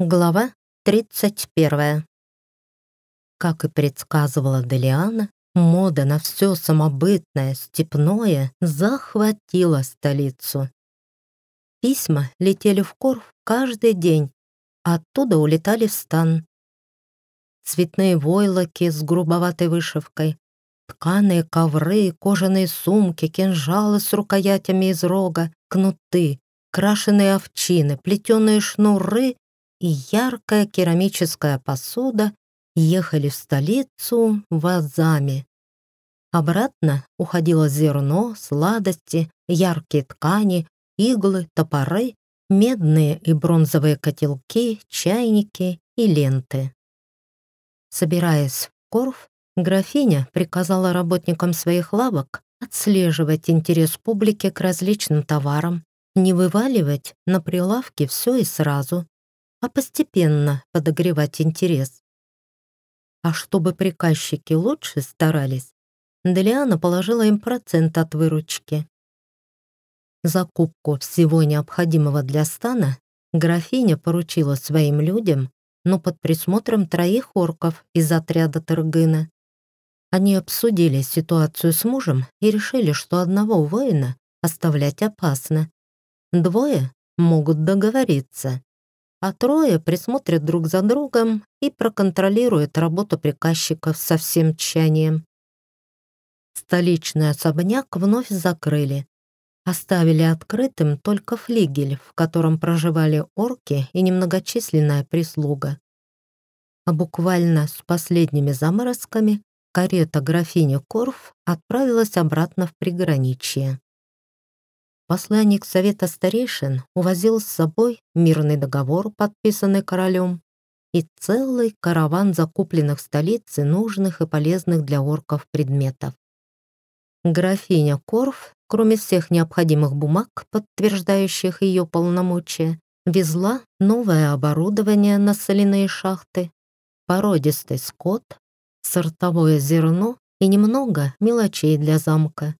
Глава 31. Как и предсказывала Делиана, мода на все самобытное, степное захватила столицу. Письма летели в Корф каждый день, а оттуда улетали в стан. Цветные войлоки с грубоватой вышивкой, тканые ковры, кожаные сумки, кинжалы с рукоятями из рога, кнуты, крашеные овчины, плетеные шнуры и яркая керамическая посуда ехали в столицу вазами. Обратно уходило зерно, сладости, яркие ткани, иглы, топоры, медные и бронзовые котелки, чайники и ленты. Собираясь в Корф, графиня приказала работникам своих лавок отслеживать интерес публики к различным товарам, не вываливать на прилавки все и сразу, а постепенно подогревать интерес. А чтобы приказчики лучше старались, Делиана положила им процент от выручки. Закупку всего необходимого для стана графиня поручила своим людям, но под присмотром троих орков из отряда Тыргына. Они обсудили ситуацию с мужем и решили, что одного воина оставлять опасно. Двое могут договориться а трое присмотрят друг за другом и проконтролируют работу приказчиков со всем тщанием. Столичный особняк вновь закрыли. Оставили открытым только флигель, в котором проживали орки и немногочисленная прислуга. А буквально с последними заморозками карета графини Корф отправилась обратно в приграничье. Посланник Совета Старейшин увозил с собой мирный договор, подписанный королем, и целый караван закупленных в столице нужных и полезных для орков предметов. Графиня Корф, кроме всех необходимых бумаг, подтверждающих ее полномочия, везла новое оборудование на соляные шахты, породистый скот, сортовое зерно и немного мелочей для замка,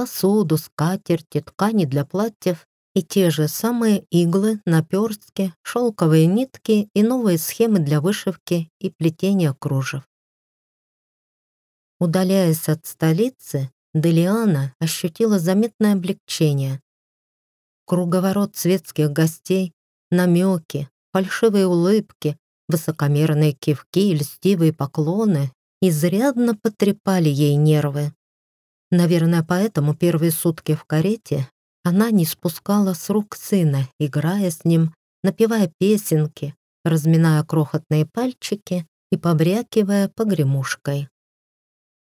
посуду, скатерти, ткани для платьев и те же самые иглы, наперстки, шелковые нитки и новые схемы для вышивки и плетения кружев. Удаляясь от столицы, Делиана ощутила заметное облегчение. Круговорот светских гостей, намеки, фальшивые улыбки, высокомерные кивки и льстивые поклоны изрядно потрепали ей нервы. Наверное, поэтому первые сутки в карете она не спускала с рук сына, играя с ним, напевая песенки, разминая крохотные пальчики и побрякивая погремушкой.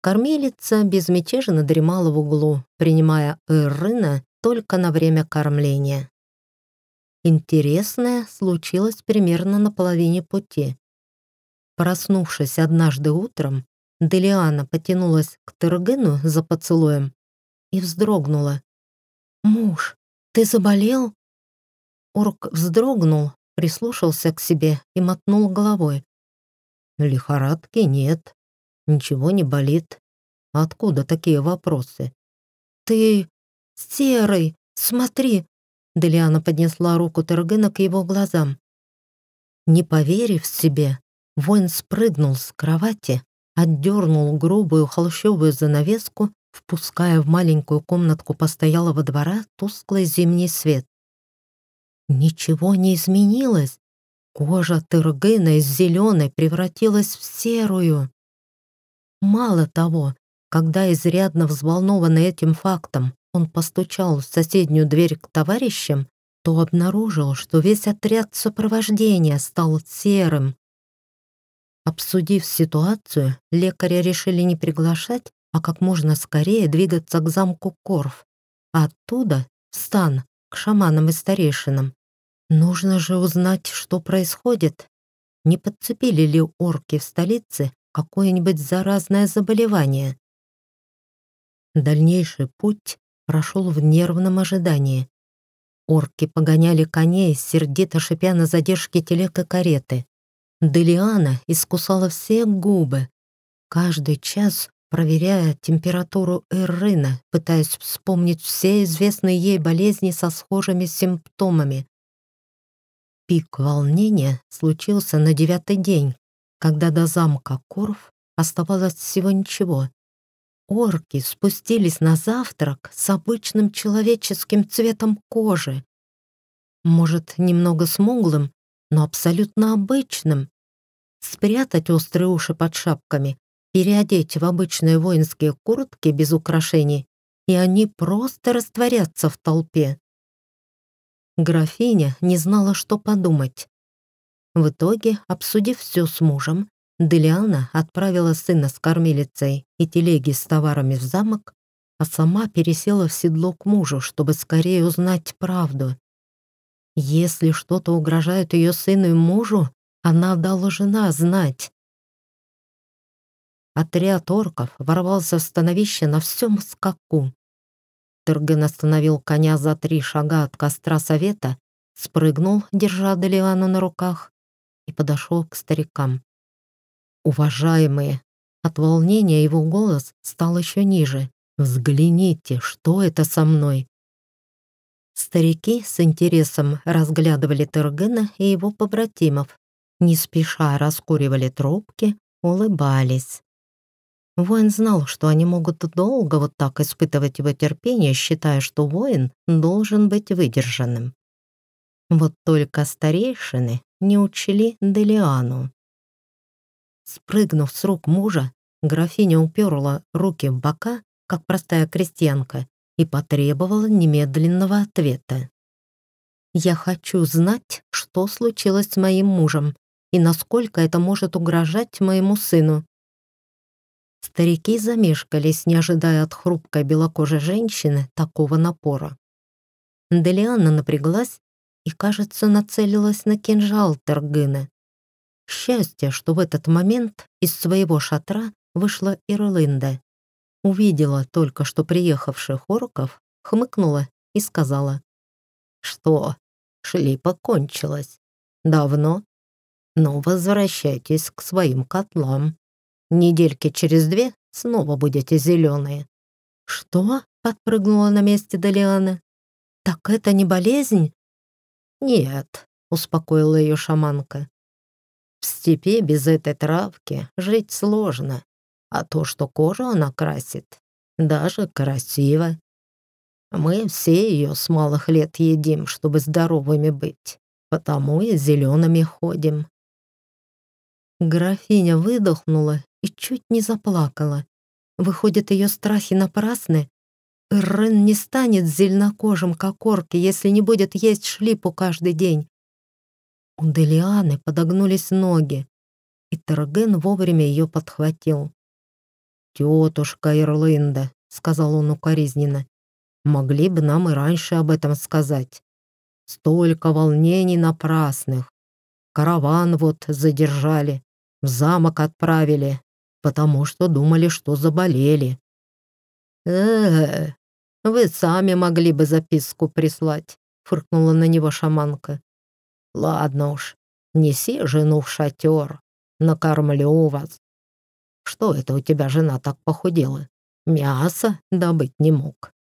Кормилица безмятежно дремала в углу, принимая Ирына только на время кормления. Интересное случилось примерно на половине пути. Проснувшись однажды утром, Делиана потянулась к Тергену за поцелуем и вздрогнула. «Муж, ты заболел?» Орк вздрогнул, прислушался к себе и мотнул головой. «Лихорадки нет, ничего не болит. Откуда такие вопросы?» «Ты серый, смотри!» Делиана поднесла руку Тергена к его глазам. Не поверив себе, воин спрыгнул с кровати отдернул грубую холщовую занавеску, впуская в маленькую комнатку постоялого двора тусклый зимний свет. Ничего не изменилось. Кожа Тыргына из зеленой превратилась в серую. Мало того, когда изрядно взволнованный этим фактом он постучал в соседнюю дверь к товарищам, то обнаружил, что весь отряд сопровождения стал серым, Обсудив ситуацию, лекаря решили не приглашать, а как можно скорее двигаться к замку Корф, оттуда в стан, к шаманам и старейшинам. Нужно же узнать, что происходит. Не подцепили ли орки в столице какое-нибудь заразное заболевание? Дальнейший путь прошел в нервном ожидании. Орки погоняли коней, сердито шипя на задержке телег и кареты. Делиана искусала все губы, каждый час проверяя температуру Эррына, пытаясь вспомнить все известные ей болезни со схожими симптомами. Пик волнения случился на девятый день, когда до замка Корф оставалось всего ничего. Орки спустились на завтрак с обычным человеческим цветом кожи. Может, немного смуглым, но абсолютно обычным. Спрятать острые уши под шапками, переодеть в обычные воинские куртки без украшений, и они просто растворятся в толпе. Графиня не знала, что подумать. В итоге, обсудив все с мужем, Делиана отправила сына с кормилицей и телеги с товарами в замок, а сама пересела в седло к мужу, чтобы скорее узнать правду. Если что-то угрожает ее сыну и мужу, она должна знать. Отряд орков ворвался в становище на всем скаку. Терген остановил коня за три шага от костра совета, спрыгнул, держа Делиану на руках, и подошел к старикам. «Уважаемые!» От волнения его голос стал еще ниже. «Взгляните, что это со мной?» Старики с интересом разглядывали Тергена и его побратимов, не спеша раскуривали трубки, улыбались. Воин знал, что они могут долго вот так испытывать его терпение, считая, что воин должен быть выдержанным. Вот только старейшины не учли Делиану. Спрыгнув с рук мужа, графиня уперла руки в бока, как простая крестьянка, и потребовала немедленного ответа. «Я хочу знать, что случилось с моим мужем и насколько это может угрожать моему сыну». Старики замешкались, не ожидая от хрупкой белокожей женщины такого напора. Делиана напряглась и, кажется, нацелилась на кинжал Тергына. Счастье, что в этот момент из своего шатра вышла Ирлинда. Увидела только что приехавших орков, хмыкнула и сказала. «Что, шлипа кончилась? Давно? Ну, возвращайтесь к своим котлам. Недельки через две снова будете зеленые». «Что?» — подпрыгнула на месте Далиана. «Так это не болезнь?» «Нет», — успокоила ее шаманка. В степи без этой травки жить сложно, а то, что кожу она красит, даже красиво. Мы все ее с малых лет едим, чтобы здоровыми быть, потому и зелеными ходим. Графиня выдохнула и чуть не заплакала. Выходит, ее страхи напрасны? Рен не станет зеленокожим, как орки, если не будет есть шлипу каждый день. У Делианы подогнулись ноги, и Терген вовремя ее подхватил. «Тетушка Ирлинда», — сказал он укоризненно, — «могли бы нам и раньше об этом сказать. Столько волнений напрасных. Караван вот задержали, в замок отправили, потому что думали, что заболели». «Э, -э вы сами могли бы записку прислать», — фыркнула на него шаманка. Ладно уж, неси жену в шатер, накормлю вас. Что это у тебя жена так похудела? Мясо добыть не мог.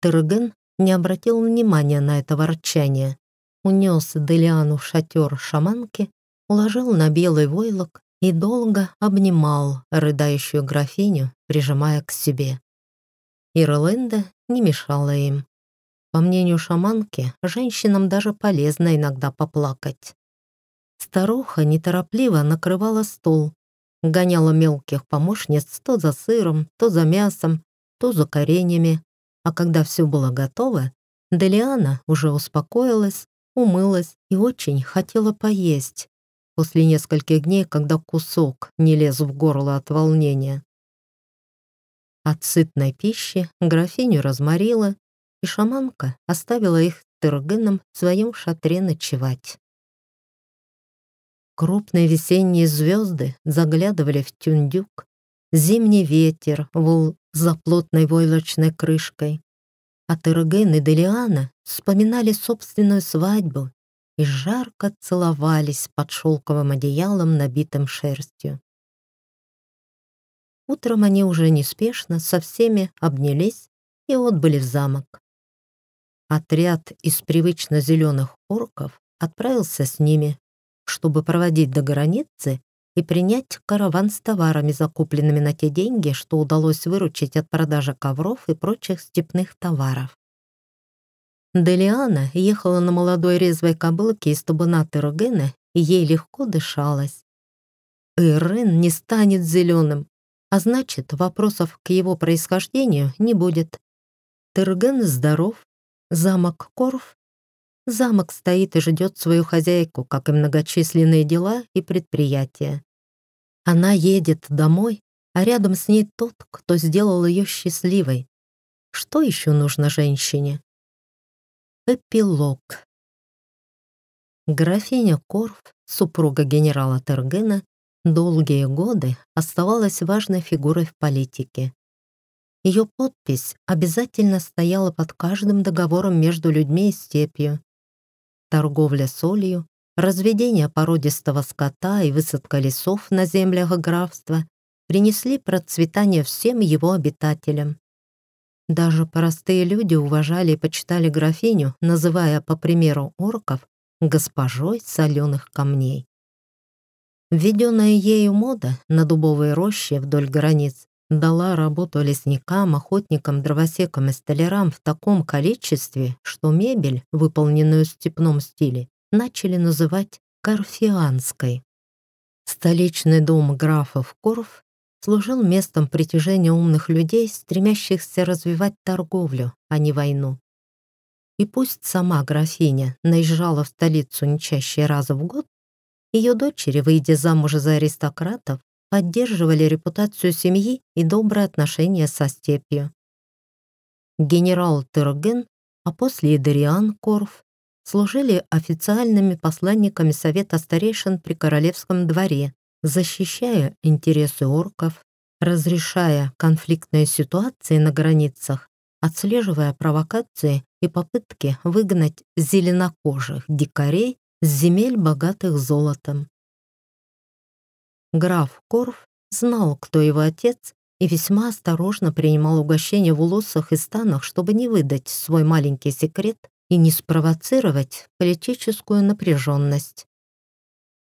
Терген не обратил внимания на это ворчание. Унес Делиану в шатер шаманки, уложил на белый войлок и долго обнимал рыдающую графиню, прижимая к себе. Ирлэнда не мешала им. По мнению шаманки, женщинам даже полезно иногда поплакать. Старуха неторопливо накрывала стол, гоняла мелких помощниц то за сыром, то за мясом, то за кореньями, а когда все было готово, Делиана уже успокоилась, умылась и очень хотела поесть после нескольких дней, когда кусок не лез в горло от волнения. От сытной пищи графиню разморила, и шаманка оставила их Тыргыном в своем шатре ночевать. Крупные весенние звезды заглядывали в тюндюк, зимний ветер вул за плотной войлочной крышкой, а Тырген и Делиана вспоминали собственную свадьбу и жарко целовались под шелковым одеялом, набитым шерстью. Утром они уже неспешно со всеми обнялись и отбыли в замок. Отряд из привычно зеленых орков отправился с ними, чтобы проводить до границы и принять караван с товарами, закупленными на те деньги, что удалось выручить от продажи ковров и прочих степных товаров. Делиана ехала на молодой резвой кобылке из табуна Терогена, и ей легко дышалось. Ирен не станет зеленым, а значит, вопросов к его происхождению не будет. Терген здоров, замок Корф. Замок стоит и ждет свою хозяйку, как и многочисленные дела и предприятия. Она едет домой, а рядом с ней тот, кто сделал ее счастливой. Что еще нужно женщине? Эпилог. Графиня Корф, супруга генерала Тергена, долгие годы оставалась важной фигурой в политике. Ее подпись обязательно стояла под каждым договором между людьми и степью. Торговля солью, разведение породистого скота и высадка лесов на землях графства принесли процветание всем его обитателям. Даже простые люди уважали и почитали графиню, называя, по примеру орков, госпожой соленых камней. Введенная ею мода на дубовые рощи вдоль границ дала работу лесникам, охотникам, дровосекам и столярам в таком количестве, что мебель, выполненную в степном стиле, начали называть карфианской. Столичный дом графов Корф служил местом притяжения умных людей, стремящихся развивать торговлю, а не войну. И пусть сама графиня наезжала в столицу не чаще раза в год, ее дочери, выйдя замуж за аристократов, поддерживали репутацию семьи и добрые отношения со степью. Генерал Терген, а после и Корф служили официальными посланниками Совета старейшин при королевском дворе, защищая интересы орков, разрешая конфликтные ситуации на границах, отслеживая провокации и попытки выгнать зеленокожих дикарей с земель, богатых золотом. Граф Корф знал, кто его отец, и весьма осторожно принимал угощения в улусах и станах, чтобы не выдать свой маленький секрет и не спровоцировать политическую напряженность.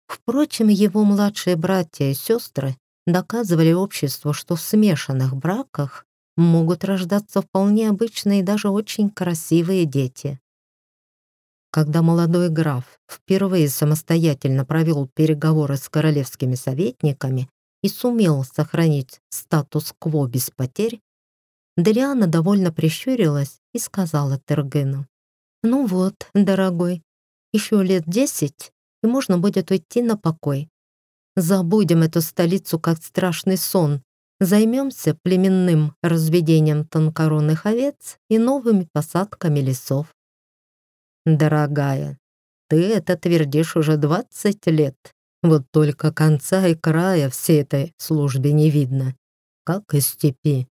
Впрочем, его младшие братья и сестры доказывали обществу, что в смешанных браках могут рождаться вполне обычные и даже очень красивые дети. Когда молодой граф впервые самостоятельно провел переговоры с королевскими советниками и сумел сохранить статус-кво без потерь, Делиана довольно прищурилась и сказала Тергену, «Ну вот, дорогой, еще лет десять, и можно будет уйти на покой. Забудем эту столицу как страшный сон, займемся племенным разведением тонкоронных овец и новыми посадками лесов. Дорогая, ты это твердишь уже 20 лет. Вот только конца и края всей этой службе не видно, как из степи.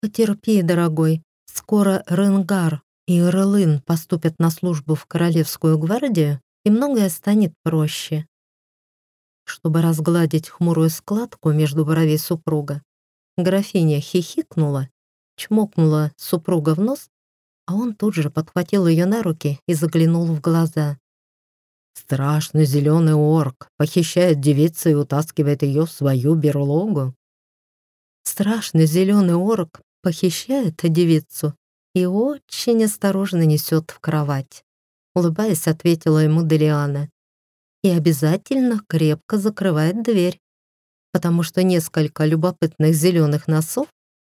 Потерпи, дорогой, скоро Ренгар и Ирлын поступят на службу в Королевскую гвардию, и многое станет проще. Чтобы разгладить хмурую складку между бровей супруга, графиня хихикнула, чмокнула супруга в нос, а он тут же подхватил ее на руки и заглянул в глаза. Страшный зеленый орк похищает девицу и утаскивает ее в свою берлогу. Страшный зеленый орк похищает девицу и очень осторожно несет в кровать улыбаясь, ответила ему Делиана. И обязательно крепко закрывает дверь, потому что несколько любопытных зеленых носов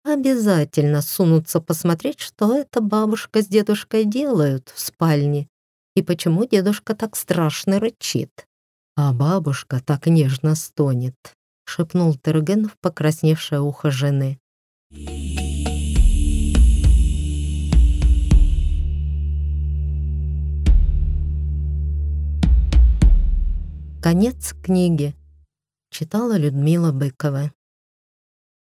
обязательно сунутся посмотреть, что эта бабушка с дедушкой делают в спальне и почему дедушка так страшно рычит, а бабушка так нежно стонет, шепнул Терген в покрасневшее ухо жены. Конец книги. Читала Людмила Быкова.